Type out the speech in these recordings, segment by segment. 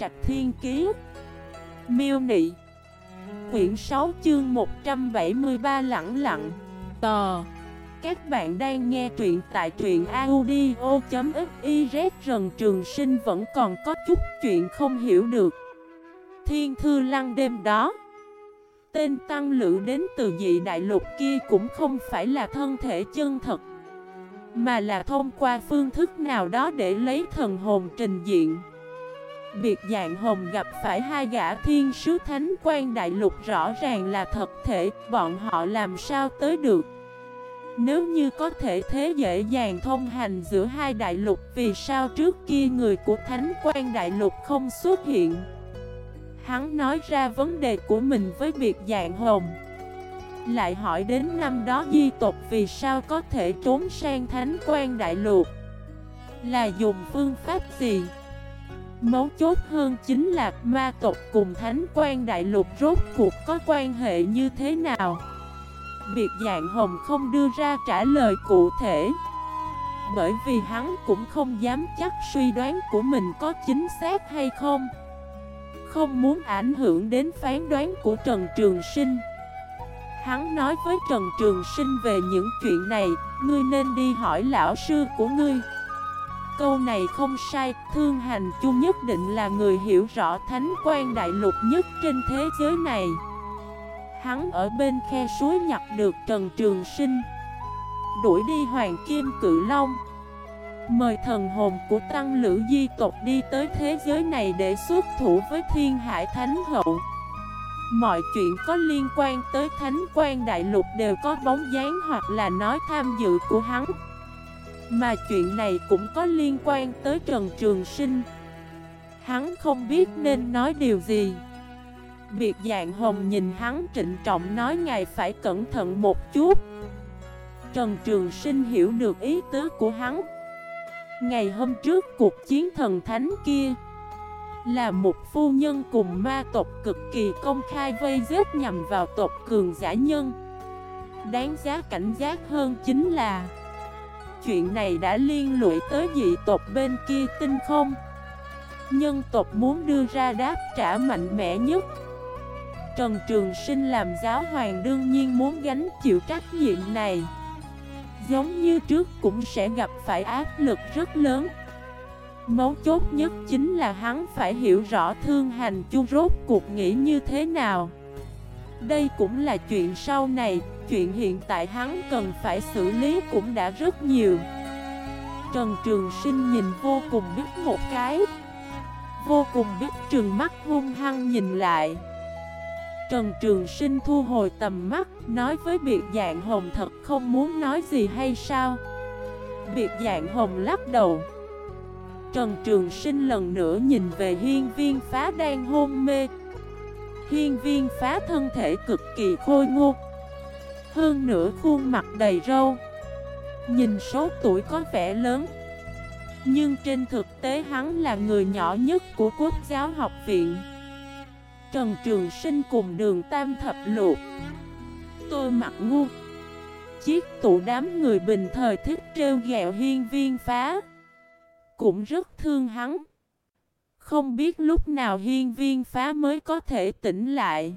Trạch Thiên Kiế Miêu Nị. Quyển 6 chương 173 lặng lặng. Tò. Các bạn đang nghe truyện tại truyện audio.xyz Rần Trường Sinh vẫn còn có chút chuyện không hiểu được. Thiên Thư Lăng đêm đó, Tên tăng lữ đến từ dị đại lục kia cũng không phải là thân thể chân thật, Mà là thông qua phương thức nào đó để lấy thần hồn trình diện. Biệt dạng hồng gặp phải hai gã thiên sứ thánh quan đại lục rõ ràng là thật thể, Bọn họ làm sao tới được? Nếu như có thể thế dễ dàng thông hành giữa hai đại lục, Vì sao trước kia người của thánh quan đại lục không xuất hiện? Hắn nói ra vấn đề của mình với biệt dạng hồng. Lại hỏi đến năm đó di tộc vì sao có thể trốn sang thánh quan đại lục? Là dùng phương pháp gì? Mấu chốt hơn chính là ma tộc cùng thánh quan đại lục rốt cuộc có quan hệ như thế nào? Biệt dạng hồng không đưa ra trả lời cụ thể. Bởi vì hắn cũng không dám chắc suy đoán của mình có chính xác hay không. Không muốn ảnh hưởng đến phán đoán của Trần Trường Sinh. Hắn nói với Trần Trường Sinh về những chuyện này, Ngươi nên đi hỏi lão sư của ngươi. Câu này không sai, Thương hành chu nhất định là người hiểu rõ thánh quan đại lục nhất trên thế giới này. Hắn ở bên khe suối nhặt được Trần Trường Sinh, Đuổi đi Hoàng Kim Cự Long. Mời thần hồn của tăng lữ di tộc đi tới thế giới này để xuất thủ với thiên hải thánh hậu. Mọi chuyện có liên quan tới thánh quan đại lục đều có bóng dáng hoặc là nói tham dự của hắn. Mà chuyện này cũng có liên quan tới Trần Trường Sinh. Hắn không biết nên nói điều gì. Biệt dạng hồng nhìn hắn trịnh trọng nói ngài phải cẩn thận một chút. Trần Trường Sinh hiểu được ý tứ của hắn. Ngày hôm trước cuộc chiến thần thánh kia Là một phu nhân cùng ma tộc cực kỳ công khai vây giết nhằm vào tộc cường giả nhân. Đáng giá cảnh giác hơn chính là Chuyện này đã liên lụy tới dị tộc bên kia tinh không? Nhân tộc muốn đưa ra đáp trả mạnh mẽ nhất. Trần Trường Sinh làm giáo hoàng đương nhiên muốn gánh chịu trách nhiệm này. Giống như trước cũng sẽ gặp phải áp lực rất lớn. Mấu chốt nhất chính là hắn phải hiểu rõ thương hành chu rốt cuộc nghĩ như thế nào. Đây cũng là chuyện sau này, chuyện hiện tại hắn cần phải xử lý cũng đã rất nhiều Trần Trường Sinh nhìn vô cùng biết một cái Vô cùng biết trừng mắt hung hăng nhìn lại Trần Trường Sinh thu hồi tầm mắt, nói với biệt dạng hồng thật không muốn nói gì hay sao? Biệt dạng hồng lắc đầu. Trần Trường Sinh lần nữa nhìn về hiên viên phá đang hôn mê. Hiên viên phá thân thể cực kỳ khôi ngô. Hơn nữa khuôn mặt đầy râu. Nhìn số tuổi có vẻ lớn. Nhưng trên thực tế hắn là người nhỏ nhất của quốc giáo học viện. Trần Trường Sinh cùng đường Tam Thập Luộc Tôi mặt ngu Chiếc tụ đám người bình thời thích trêu ghẹo hiên viên phá Cũng rất thương hắn không biết lúc nào hiên viên phá mới có thể tỉnh lại.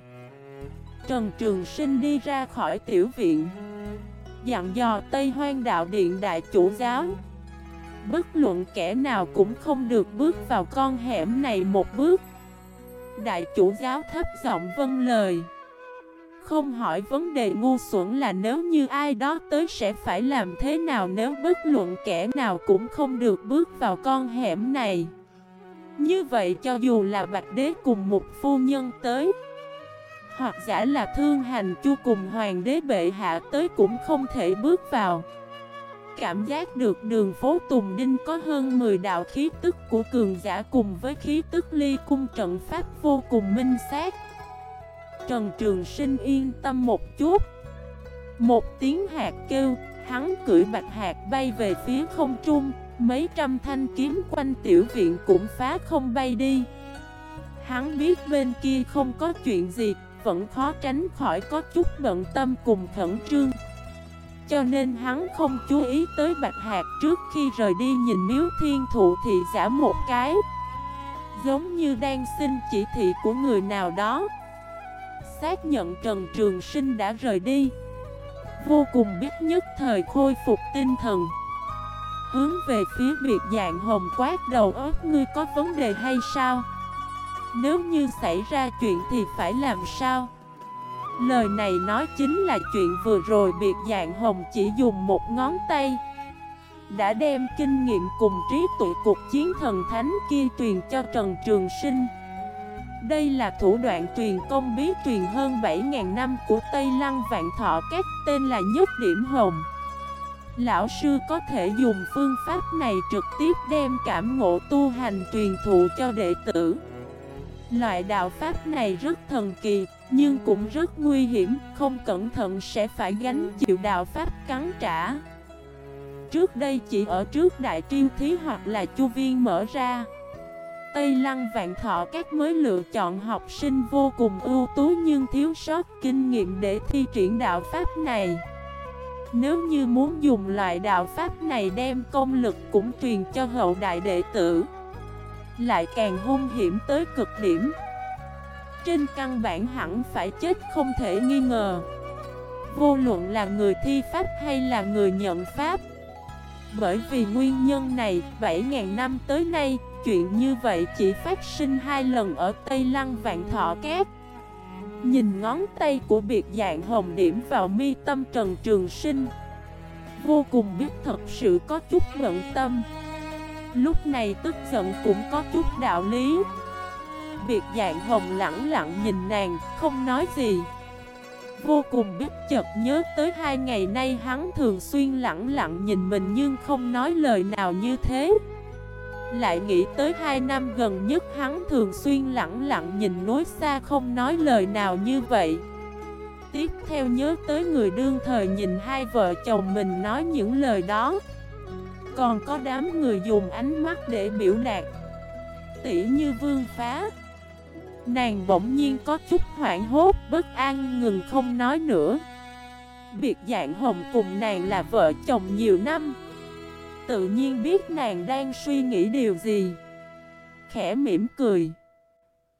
Trần Trường Sinh đi ra khỏi tiểu viện. Dặn dò Tây Hoang Đạo Điện Đại Chủ Giáo. Bất luận kẻ nào cũng không được bước vào con hẻm này một bước. Đại chủ giáo thấp giọng vâng lời. Không hỏi vấn đề ngu xuẩn là nếu như ai đó tới sẽ phải làm thế nào nếu bất luận kẻ nào cũng không được bước vào con hẻm này. Như vậy cho dù là Bạch Đế cùng một phu nhân tới Hoặc giả là thương hành chu cùng hoàng đế bệ hạ tới cũng không thể bước vào cảm giác được đường phố Tùng Đinh có hơn 10 đạo khí tức của cường giả cùng với khí tức ly cung trận pháp vô cùng minh xác. Trần Trường Sinh yên tâm một chút. Một tiếng hạt kêu, hắn cưỡi bạch hạt bay về phía không trung, mấy trăm thanh kiếm quanh tiểu viện cũng phá không bay đi. Hắn biết bên kia không có chuyện gì, vẫn khó tránh khỏi có chút bận tâm cùng khẩn trương. Cho nên hắn không chú ý tới Bạch Hạc trước khi rời đi nhìn miếu thiên thụ thì giả một cái Giống như đang xin chỉ thị của người nào đó Xác nhận Trần Trường Sinh đã rời đi Vô cùng biết nhất thời khôi phục tinh thần Hướng về phía biệt dạng hồng quát đầu ớt ngươi có vấn đề hay sao? Nếu như xảy ra chuyện thì phải làm sao? Lời này nói chính là chuyện vừa rồi biệt dạng hồng chỉ dùng một ngón tay. Đã đem kinh nghiệm cùng trí tuệ cuộc chiến thần thánh kia truyền cho Trần Trường Sinh. Đây là thủ đoạn truyền công bí truyền hơn 7.000 năm của Tây Lăng Vạn Thọ Các tên là Nhất Điểm Hồng. Lão sư có thể dùng phương pháp này trực tiếp đem cảm ngộ tu hành truyền thụ cho đệ tử Loại đạo pháp này rất thần kỳ, nhưng cũng rất nguy hiểm, không cẩn thận sẽ phải gánh chịu đạo pháp cắn trả. Trước đây chỉ ở trước đại triêu thí hoặc là chu viên mở ra. Tây Lăng Vạn Thọ các mới lựa chọn học sinh vô cùng ưu tú nhưng thiếu sót kinh nghiệm để thi triển đạo pháp này. Nếu như muốn dùng loại đạo pháp này đem công lực cũng truyền cho hậu đại đệ tử lại càng hung hiểm tới cực điểm. Trên căn bản hẳn phải chết không thể nghi ngờ. Vô luận là người thi pháp hay là người nhận pháp Bởi vì nguyên nhân này, 7.000 năm tới nay, chuyện như vậy chỉ phát sinh hai lần ở Tây Lăng Vạn Thọ Cát. Nhìn ngón tay của biệt dạng hồng điểm vào mi tâm Trần Trường Sinh. Vô cùng biết thật sự có chút bận tâm. Lúc này tức giận cũng có chút đạo lý. Biệt dạng hồng lặng lặng nhìn nàng, không nói gì. Vô cùng biết chợt nhớ tới hai ngày nay hắn thường xuyên lặng lặng nhìn mình nhưng không nói lời nào như thế. Lại nghĩ tới hai năm gần nhất, hắn thường xuyên lặng lặng nhìn núi xa, không nói lời nào như vậy. Tiếp theo nhớ tới người đương thời nhìn hai vợ chồng mình nói những lời đó. Còn có đám người dùng ánh mắt để biểu đạt. Tỉ như vương phá. Nàng bỗng nhiên có chút hoảng hốt, bất an, ngừng không nói nữa. Biệt dạng hồng cùng nàng là vợ chồng nhiều năm. Tự nhiên biết nàng đang suy nghĩ điều gì. Khẽ mỉm cười.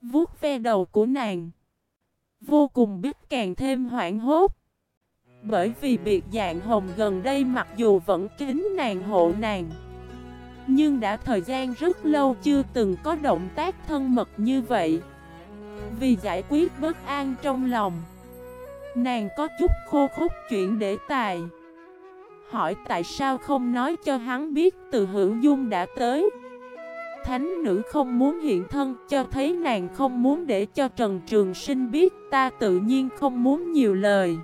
Vuốt ve đầu của nàng. Vô cùng biết càng thêm hoảng hốt. Bởi vì biệt dạng hồng gần đây mặc dù vẫn kính nàng hộ nàng. Nhưng đã thời gian rất lâu chưa từng có động tác thân mật như vậy. Vì giải quyết bất an trong lòng, Nàng có chút khô khúc chuyện để tài. Hỏi tại sao không nói cho hắn biết từ hữu dung đã tới. Thánh nữ không muốn hiện thân, cho thấy nàng không muốn để cho Trần Trường Sinh biết, Ta tự nhiên không muốn nhiều lời.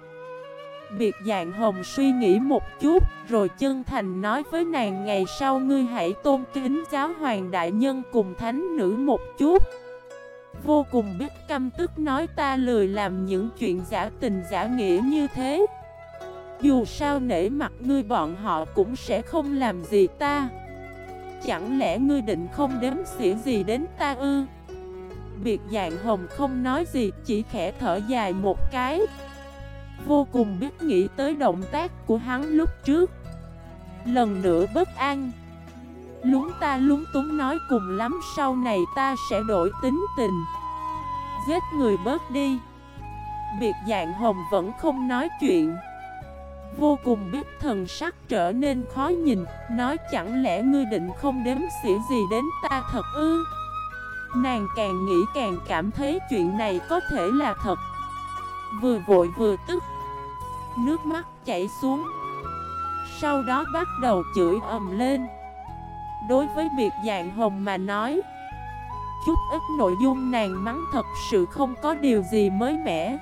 Biệt dạng hồng suy nghĩ một chút, Rồi chân thành nói với nàng Ngày sau ngươi hãy tôn kính giáo hoàng đại nhân cùng thánh nữ một chút. Vô cùng biết căm tức nói ta lười làm những chuyện giả tình giả nghĩa như thế. Dù sao nể mặt ngươi bọn họ cũng sẽ không làm gì ta. Chẳng lẽ ngươi định không đếm xỉa gì đến ta ư? Biệt dạng hồng không nói gì, chỉ khẽ thở dài một cái. Vô cùng biết nghĩ tới động tác của hắn lúc trước. Lần nữa bất an. Lúng ta lúng túng nói cùng lắm, sau này ta sẽ đổi tính tình. Giết người bớt đi. Biệt dạng hồng vẫn không nói chuyện. Vô cùng biết thần sắc trở nên khó nhìn, Nói chẳng lẽ ngươi định không đếm xỉa gì đến ta thật ư? Nàng càng nghĩ càng cảm thấy chuyện này có thể là thật. Vừa vội vừa tức, Nước mắt chảy xuống. Sau đó bắt đầu chửi ầm lên. Đối với biệt dạng hồng mà nói, Chút ít nội dung nàng mắng thật sự không có điều gì mới mẻ.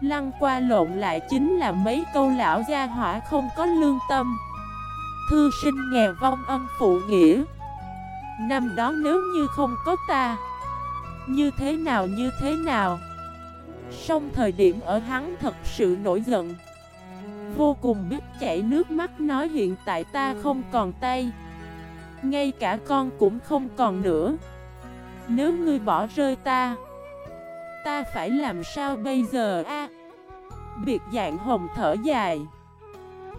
Lăng qua lộn lại chính là mấy câu lão gia hỏa không có lương tâm. Thư sinh nghèo vong ân phụ nghĩa. Năm đó nếu như không có ta, Như thế nào, như thế nào? Xong thời điểm ở hắn thật sự nổi giận. Vô cùng biết chảy nước mắt nói hiện tại ta không còn tay. Ngay cả con cũng không còn nữa. Nếu ngươi bỏ rơi ta Ta phải làm sao bây giờ, a? Biệt dạng hồng thở dài.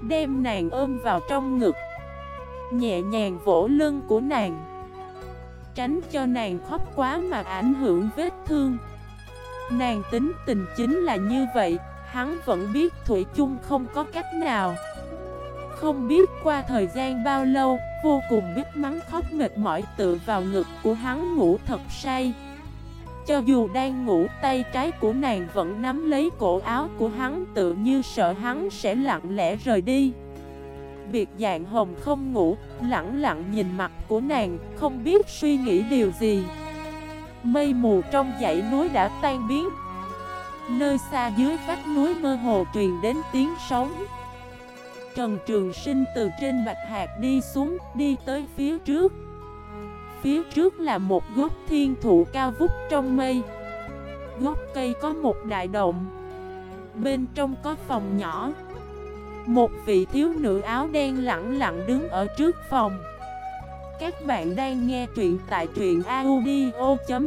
Đem nàng ôm vào trong ngực. Nhẹ nhàng vỗ lưng của nàng. Tránh cho nàng khóc quá mà ảnh hưởng vết thương. Nàng tính tình chính là như vậy, Hắn vẫn biết Thủy chung không có cách nào. Không biết qua thời gian bao lâu, Vô cùng biết mắng khóc mệt mỏi tự vào ngực của hắn ngủ thật say. Cho dù đang ngủ tay trái của nàng vẫn nắm lấy cổ áo của hắn tự như sợ hắn sẽ lặng lẽ rời đi. Biệt dạng hồng không ngủ, lặng lặng nhìn mặt của nàng, không biết suy nghĩ điều gì. Mây mù trong dãy núi đã tan biến. Nơi xa dưới vách núi mơ hồ truyền đến tiếng sóng. Trần Trường Sinh từ trên bạch hạt đi xuống, đi tới phía trước. Phía trước là một gốc thiên thụ cao vút trong mây. Gốc cây có một đại động. Bên trong có phòng nhỏ. Một vị thiếu nữ áo đen lặng lặng đứng ở trước phòng. Các bạn đang nghe truyện tại truyện audio.fif